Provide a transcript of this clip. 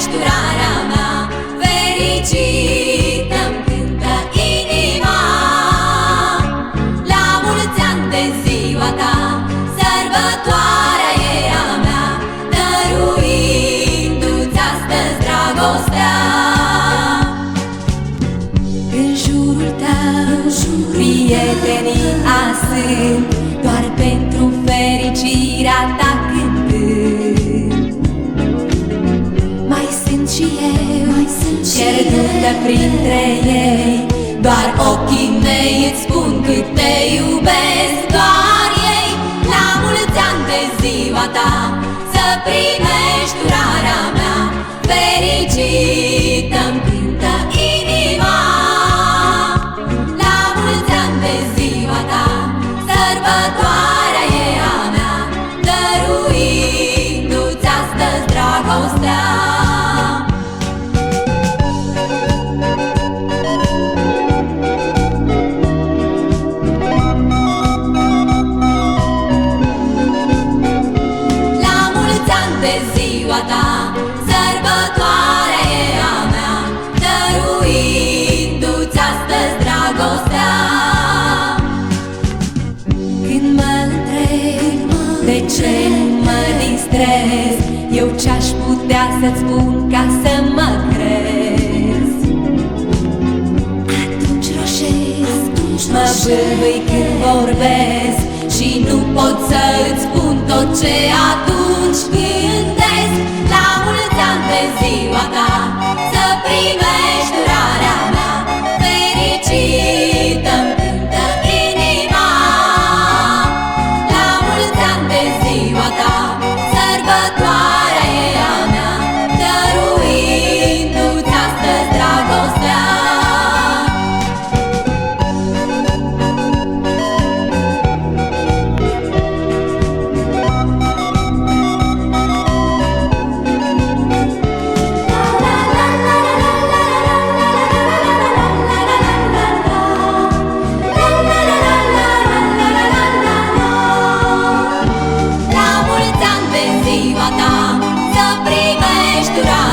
ești urarea mea fericită cântă inima. La mulți ani de ziua ta Sărbătoarea e a mea Dăruindu-ți astăzi dragostea. În jurul tău, în jurul prietenii asând Doar pentru fericirea ta. Eu Mai sunt și Pierdute printre ei Doar ochii mei îți spun cât te iubesc. Doar ei La mulți ani de ziua ta Să primești urarea mea. Fericită-mi cântă inima. La mulți ani de ziua ta Sărbătoarea e a mea. Dăruindu-ți astăzi dragostea De ce nu mă distrez? Eu ce-aș putea să-ți spun Ca să mă crezi Atunci roșez Mă bâlbâi când vorbesc Și nu pot să-ți spun tot ce atunci 아시더라